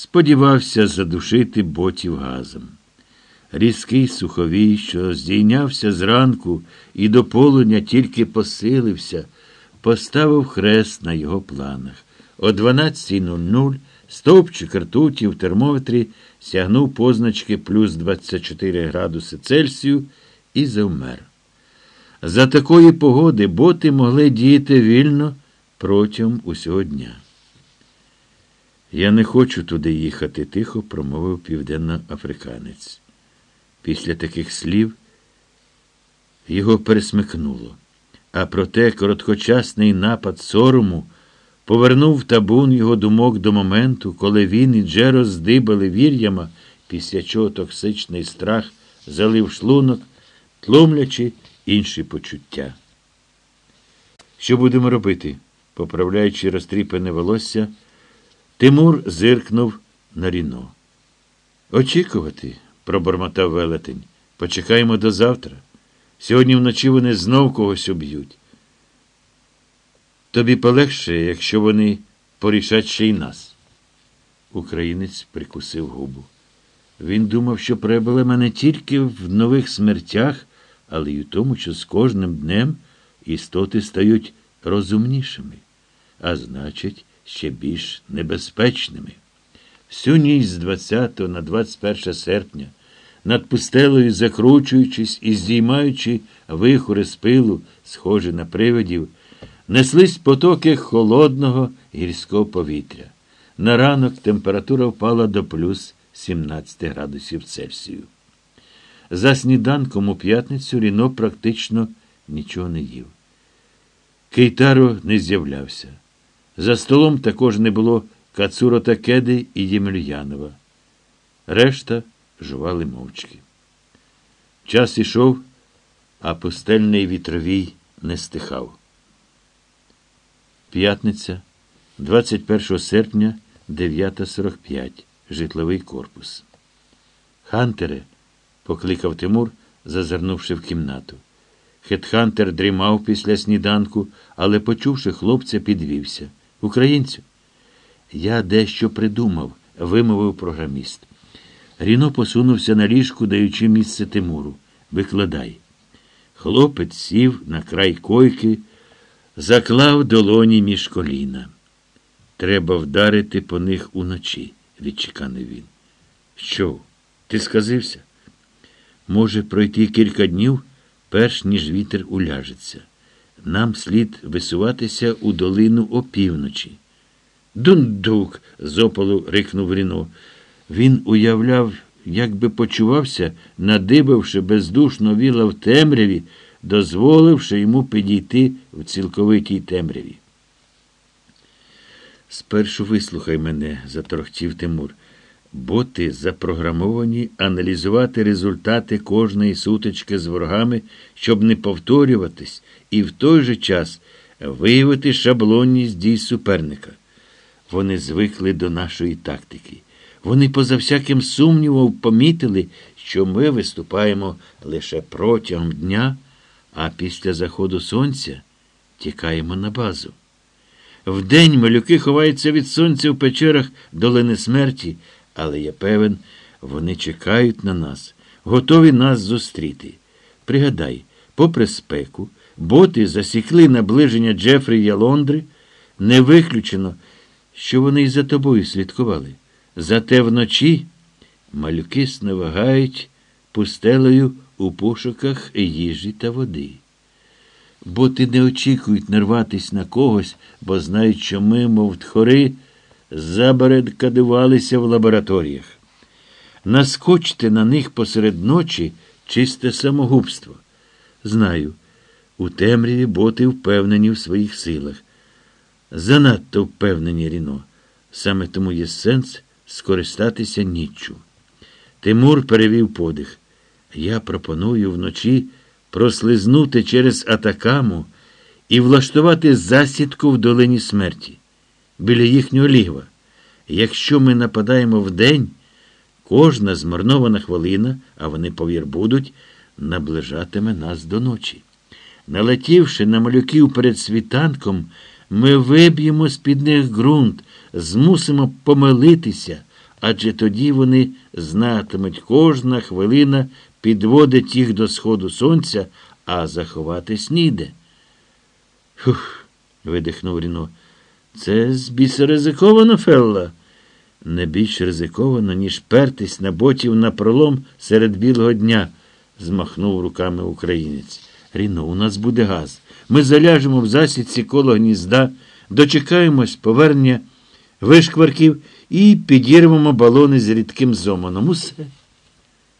сподівався задушити ботів газом. Різкий суховій, що здійнявся зранку і до полудня тільки посилився, поставив хрест на його планах. О 12.00 стовпчик ртуті в термометрі сягнув позначки плюс 24 градуси Цельсію і завмер. За такої погоди боти могли діяти вільно протягом усього дня. Я не хочу туди їхати, тихо промовив південноафриканець. Після таких слів його пересмикнуло, а проте короткочасний напад сорому повернув табун його думок до моменту, коли він і Джеро здибали вір'яма, після чого токсичний страх залив шлунок, тлумлячи інші почуття. Що будемо робити? поправляючи розтріпане волосся, Тимур зиркнув на Ріно. Очікувати, пробормотав велетень. Почекаємо до завтра. Сьогодні вночі вони знов когось уб'ють. Тобі полегше, якщо вони порішать ще й нас. Українець прикусив губу. Він думав, що прибули не тільки в нових смертях, але й у тому, що з кожним днем істоти стають розумнішими, а значить, ще більш небезпечними. Всю ніч з 20 на 21 серпня, над пустелею, закручуючись і здіймаючи вихори з пилу, схожі на привидів, неслись потоки холодного гірського повітря. На ранок температура впала до плюс 17 градусів Цельсію. За сніданком у п'ятницю Ріно практично нічого не їв. Кейтаро не з'являвся. За столом також не було Кацуро Такеди і Ємельянова. Решта жували мовчки. Час ішов, а пустельний вітровій не стихав. П'ятниця, 21 серпня, 9.45. Житловий корпус. Хантере, покликав Тимур, зазирнувши в кімнату. Хетхантер дрімав після сніданку, але, почувши хлопця, підвівся. Українцю. Я дещо придумав, вимовив програміст. Ріно посунувся на ліжку, даючи місце Тимуру. Викладай. Хлопець сів на край койки, заклав долоні між коліна. Треба вдарити по них уночі, відчеканив він. Що? Ти сказився? Може пройти кілька днів, перш ніж вітер уляжеться. Нам слід висуватися у долину опівночі. Дундук. з рикнув Ріно. Він уявляв, як би почувався, надибавши бездушно віла в темряві, дозволивши йому підійти в цілковитій темряві. Спершу вислухай мене, заторохтів Тимур. Боти запрограмовані аналізувати результати кожної сутички з ворогами, щоб не повторюватись, і в той же час виявити шаблонність дій суперника. Вони звикли до нашої тактики. Вони, поза всяким сумнівом, помітили, що ми виступаємо лише протягом дня, а після заходу сонця тікаємо на базу. Вдень малюки ховаються від сонця в печерах долини смерті, але я певен, вони чекають на нас, готові нас зустріти. Пригадай, попри спеку, боти засікли наближення Джефрі Лондри, не виключено, що вони й за тобою слідкували. Зате вночі малюки сневагають пустелею у пошуках їжі та води. Боти не очікують нарватись на когось, бо знають, що ми, мов тхори, забаредкадувалися в лабораторіях. Наскочити на них посеред ночі чисте самогубство. Знаю, у темряві боти впевнені в своїх силах. Занадто впевнені Ріно. Саме тому є сенс скористатися ніччю. Тимур перевів подих. Я пропоную вночі прослизнути через атакаму і влаштувати засідку в долині смерті біля їхнього лігва. Якщо ми нападаємо вдень, кожна змарнована хвилина, а вони, повір, будуть, наближатиме нас до ночі. Налетівши на малюків перед світанком, ми виб'ємо з під них ґрунт, змусимо помилитися, адже тоді вони знатимуть, кожна хвилина підводить їх до сходу сонця, а заховатись ніде. Фух, видихнув Ріно. Це збіса ризиковано, Фелла. Не більш ризиковано, ніж пертись на ботів на пролом серед білого дня, змахнув руками українець. Ріно, у нас буде газ. Ми заляжемо в засідці коло гнізда, дочекаємось повернення вишкварків і підірвемо балони з рідким зоманом. Усе.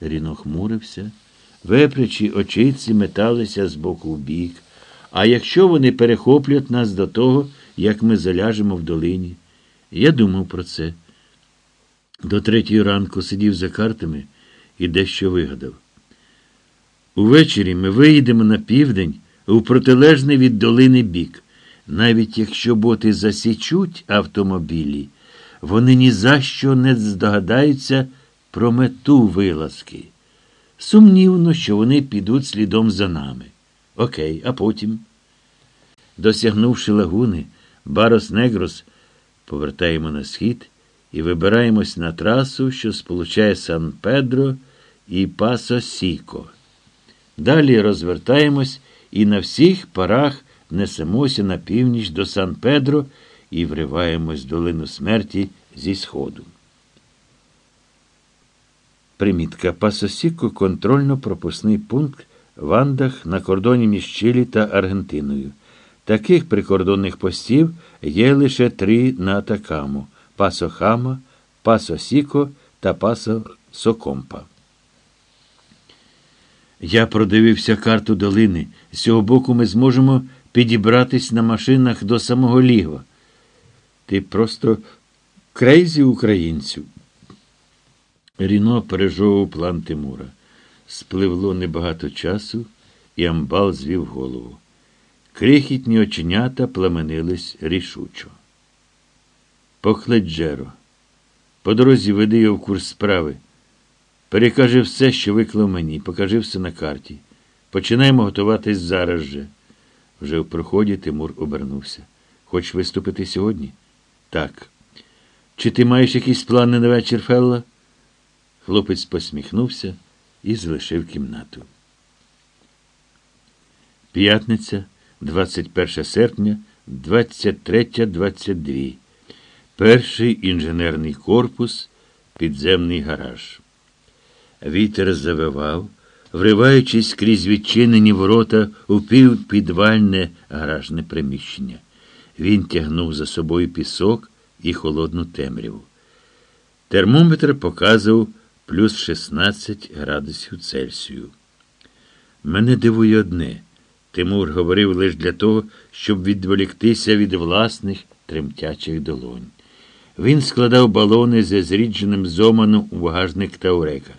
Ріно хмурився, вепрячі очиці металися з боку в бік. А якщо вони перехоплять нас до того, як ми заляжемо в долині? Я думав про це. До третьої ранку сидів за картами і дещо вигадав. Увечері ми виїдемо на південь у протилежний від долини бік. Навіть якщо боти засічуть автомобілі, вони ні за що не здогадаються про мету вилазки. Сумнівно, що вони підуть слідом за нами. Окей, а потім. Досягнувши лагуни, Барос Негрос, повертаємо на схід і вибираємось на трасу, що сполучає Сан Педро і Пасо Сіко. Далі розвертаємось і на всіх парах несемося на північ до Сан Педро і вриваємось в долину смерті зі сходу. Примітка Пасосіко контрольно-пропускний пункт в Андах на кордоні між Чилі та Аргентиною. Таких прикордонних постів є лише три на Атакаму Пасо Хама, та Пасо Сокомпа. Я продивився карту долини. З цього боку ми зможемо підібратись на машинах до самого лігва. Ти просто crazy українцю. Ріно пережовував план Тимура. Спливло небагато часу, і амбал звів голову. Крихітні оченята пламенились рішучо. Похледжеро. По дорозі веди його в курс справи. Перекажи все, що виклав мені, покажи все на карті. Починаємо готуватись зараз же. Вже в проході Тимур обернувся. Хочеш виступити сьогодні? Так. Чи ти маєш якісь плани на вечір, Фелла? Хлопець посміхнувся і залишив кімнату. П'ятниця, 21 серпня, 23.22. Перший інженерний корпус, підземний гараж. Вітер завивав, вриваючись крізь відчинені ворота у півпідвальне гаражне приміщення. Він тягнув за собою пісок і холодну темряву. Термометр показував плюс 16 градусів Цельсію. Мене дивує одне. Тимур говорив лише для того, щоб відволіктися від власних тремтячих долонь. Він складав балони зі зрідженим зоманом у багажник Таурека.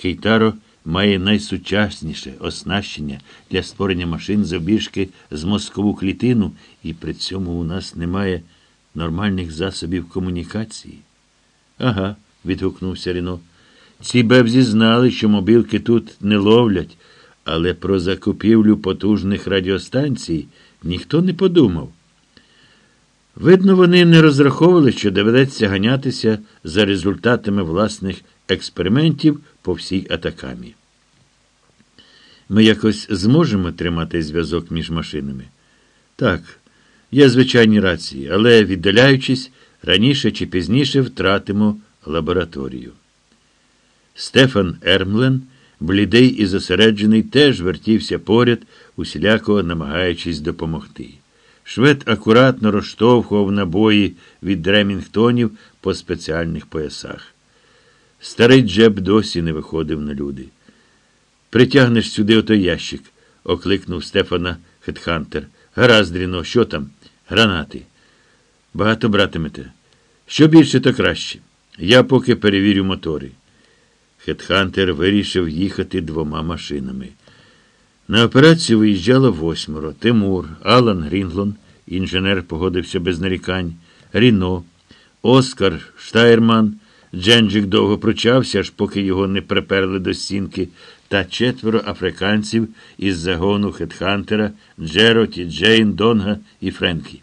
Кейтаро має найсучасніше оснащення для створення машин завбільшки з мозкову клітину, і при цьому у нас немає нормальних засобів комунікації. Ага, відгукнувся Ріно. Ці бебзі знали, що мобілки тут не ловлять, але про закупівлю потужних радіостанцій ніхто не подумав. Видно, вони не розраховували, що доведеться ганятися за результатами власних експериментів по всій атакамі. Ми якось зможемо тримати зв'язок між машинами? Так, є звичайні рації, але, віддаляючись, раніше чи пізніше втратимо лабораторію. Стефан Ермлен, блідий і зосереджений, теж вертівся поряд, усіляко намагаючись допомогти. Швед акуратно розштовхував набої від Ремінгтонів по спеціальних поясах. Старий Джеб досі не виходив на люди. Притягнеш сюди отой ящик, окликнув Стефана Хетхантер. Гаразд, Ріно, що там? Гранати. Багато братимете. Що більше, то краще. Я поки перевірю мотори. Хетхантер вирішив їхати двома машинами. На операцію виїжджало восьмеро. Тимур, Алан Грінглон, інженер погодився без нарікань, Ріно, Оскар Штайрман. Дженджик довго пручався, аж поки його не приперли до стінки, та четверо африканців із загону Хетхантера, Джероті, Джейн, Донга і Френкі.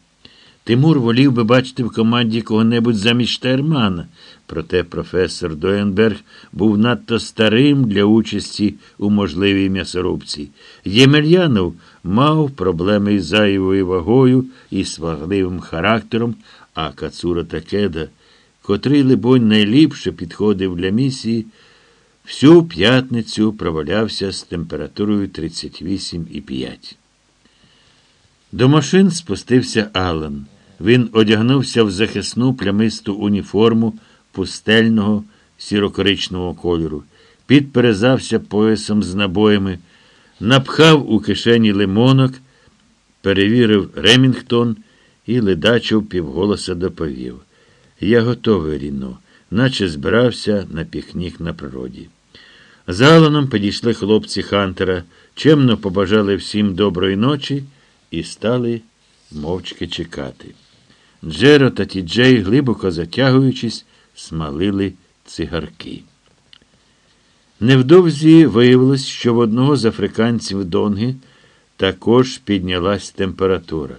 Тимур волів би бачити в команді кого-небудь замість Штайрмана, Проте професор Доенберг був надто старим для участі у можливій м'ясорубці. Ємельянов мав проблеми із зайвою вагою і свагливим характером, а Кацура Такеда, котрий, либонь, найліпше підходив для місії, всю п'ятницю провалявся з температурою 38,5. До машин спустився Алан. Він одягнувся в захисну плямисту уніформу пустельного сірокоричного кольору, підперезався поясом з набоями, напхав у кишені лимонок, перевірив Ремінгтон і ледачов півголоса доповів. Я готовий, Ріно, наче збирався на пікнік на природі. За Аланом підійшли хлопці Хантера, чемно побажали всім доброї ночі і стали мовчки чекати. Джеро та Тіджей, глибоко затягуючись, смалили цигарки. Невдовзі виявилось, що в одного з африканців Донги також піднялась температура.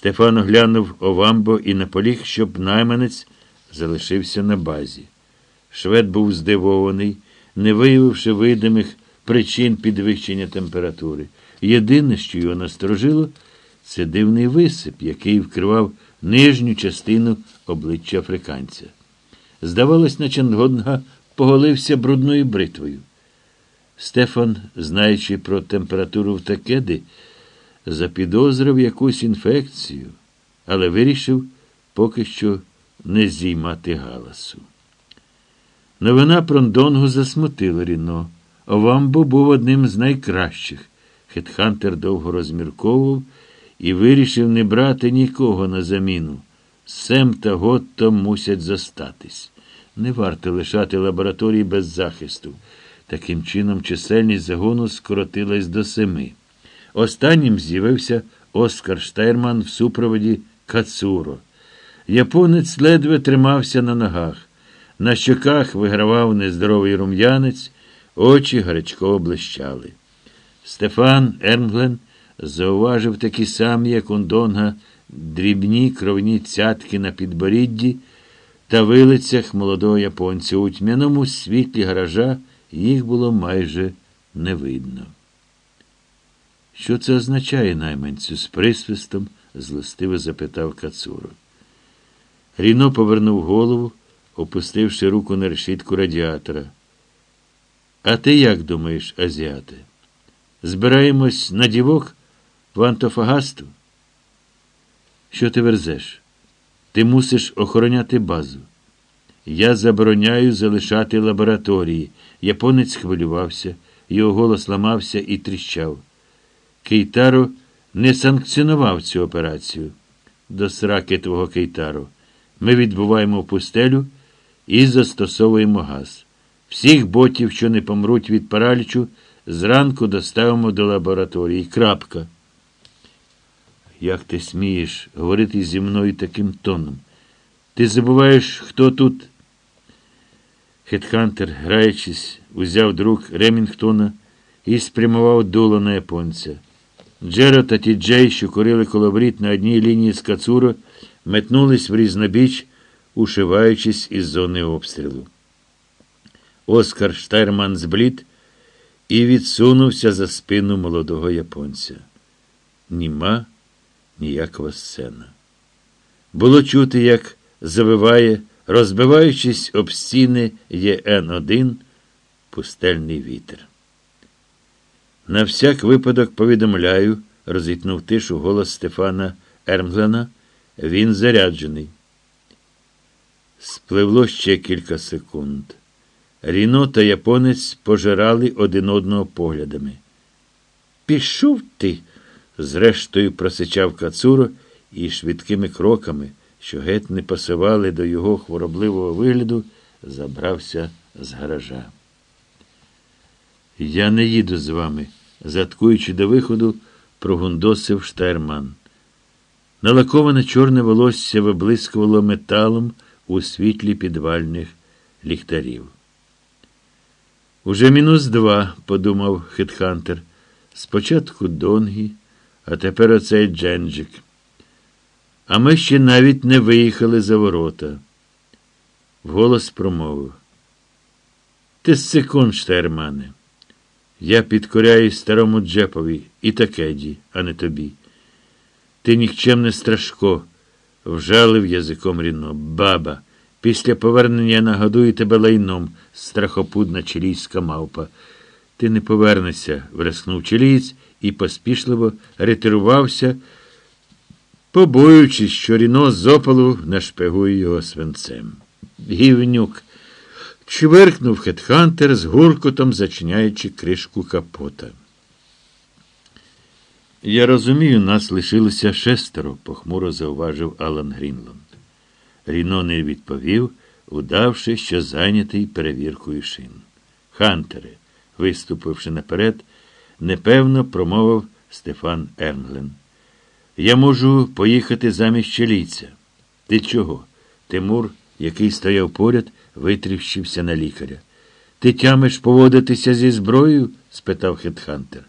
Стефан оглянув овамбо і наполіг, щоб найманець залишився на базі. Швед був здивований, не виявивши видимих причин підвищення температури. Єдине, що його насторожило, це дивний висип, який вкривав нижню частину обличчя африканця. Здавалось, наче Нгонга поголився брудною бритвою. Стефан, знаючи про температуру в такеди, запідозрив якусь інфекцію, але вирішив поки що не зіймати галасу. Новина про Ндонгу засмутила Ріно. Овамбо був одним з найкращих. Хетхантер довго розмірковував і вирішив не брати нікого на заміну. Сем та Готто мусять зостатись. Не варто лишати лабораторії без захисту. Таким чином, чисельність загону скоротилась до семи. Останнім з'явився Оскар Штайрман в супроводі Кацуро. Японець ледве тримався на ногах. На щоках вигравав нездоровий рум'янець, очі гарячково блищали. Стефан Ермглен зауважив такі самі, як Ундонга, дрібні кровні цятки на підборідді та вилицях молодого японця. У тьмяному світлі гаража їх було майже не видно. Що це означає найманцю? з присвистом злостиво запитав Кацуро. Ріно повернув голову, опустивши руку на решітку радіатора. А ти як думаєш, азіате? Збираємось на дівок в Антофагасту? Що ти верзеш? Ти мусиш охороняти базу. Я забороняю залишати лабораторії. Японець хвилювався, його голос ламався і тріщав. Кейтаро не санкціонував цю операцію. До сраки твого Кейтаро. Ми відбуваємо пустелю і застосовуємо газ. Всіх ботів, що не помруть від паралічу, зранку доставимо до лабораторії. Крапка. Як ти смієш говорити зі мною таким тоном? Ти забуваєш, хто тут? Хетхантер, граючись, узяв до рук Ремінгтона і спрямував дуло на японця. Джеро та Тіджей, що курили колобріт на одній лінії з Кацуро, метнулись в різнобіч, ушиваючись із зони обстрілу. Оскар Штайрман зблід і відсунувся за спину молодого японця. Німа ніякова сцена. Було чути, як завиває, розбиваючись об стіни ЄН-1, пустельний вітер. На всяк випадок повідомляю, розітнув тишу голос Стефана Ермглена, він заряджений. Спливло ще кілька секунд. Ріно та японець пожирали один одного поглядами. Пішов ти, зрештою просичав Кацуро і швидкими кроками, що геть не пасували до його хворобливого вигляду, забрався з гаража. Я не їду з вами, заткуючи до виходу, прогундосив Штерман. Налаковане чорне волосся виблискувало металом у світлі підвальних ліхтарів. Уже мінус два, подумав Хитхантер. Спочатку Донгі, а тепер оцей Дженджик. А ми ще навіть не виїхали за ворота. Вголос промовив. Ти секунд, Штермане. Я підкоряюсь старому Джепові і такеді, а не тобі. Ти нікчемне страшко, вжалив язиком ріно. Баба, після повернення я нагодую тебе лайном, страхопудна чилійська мавпа. Ти не повернешся, вреснув чилієць і поспішливо ретирувався, побоюючись, що ріно з опалу нашпигує його свинцем. Гівнюк. Чверкнув хетхантер з гуркотом, зачиняючи кришку капота. Я розумію, нас лишилося шестеро, похмуро зауважив Алан Грінланд. Ріно не відповів, удавши, що зайнятий перевіркою шин. Хантере, виступивши наперед, непевно промовив Стефан Ернглен. Я можу поїхати замість чилійця. Ти чого? Тимур, який стояв поряд, витріщився на лікаря. Ти тямиш поводитися зі зброєю? спитав Хетхантер.